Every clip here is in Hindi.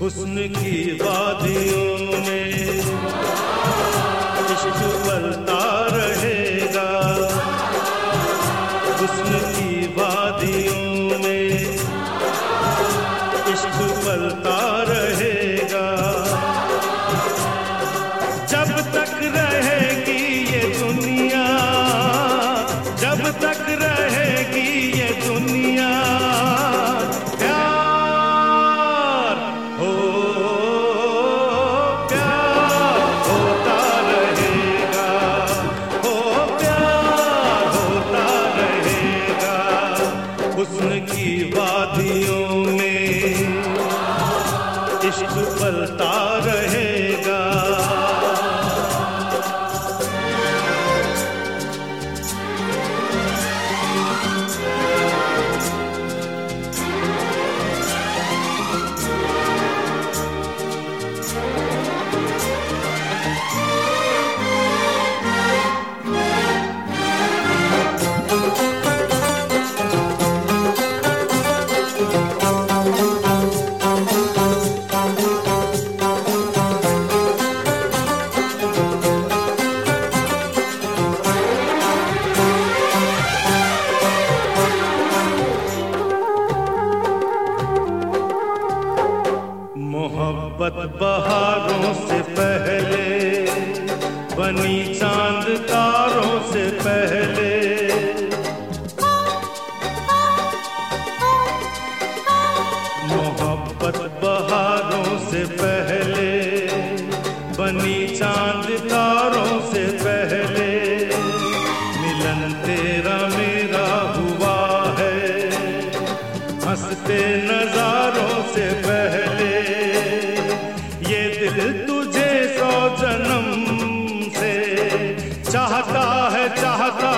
हुस्न की वादियों में इश्क बलता रहेगा। हुस्न वादियों में इश्क पलता रहे। मिलन तेरा मेरा हुआ है। हँसते नजारों से पहले, ये दिल तुझे सौ जन्म से चाहता है, चाहता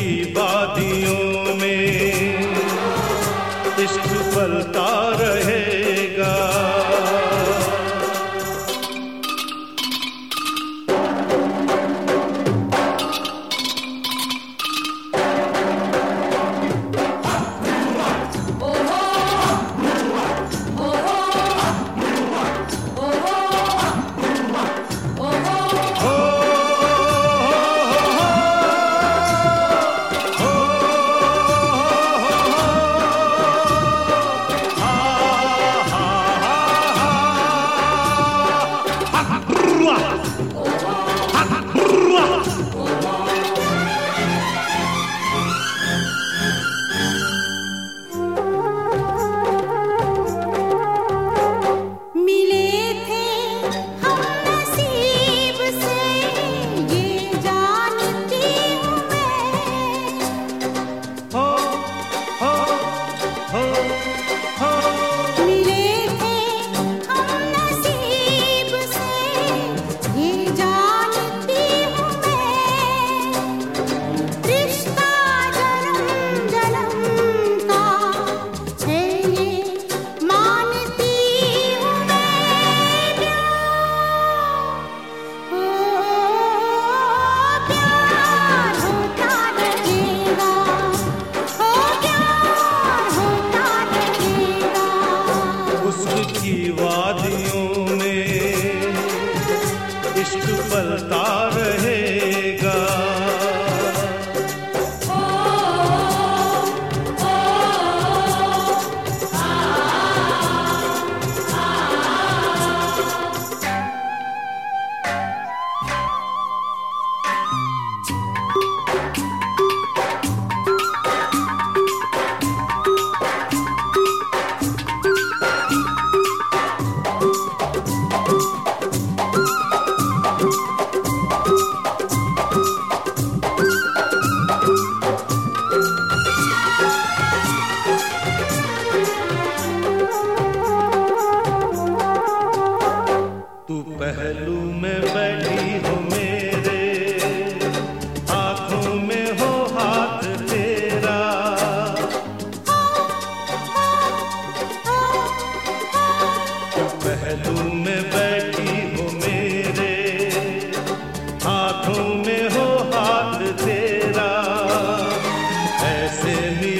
की बात की वादी se mi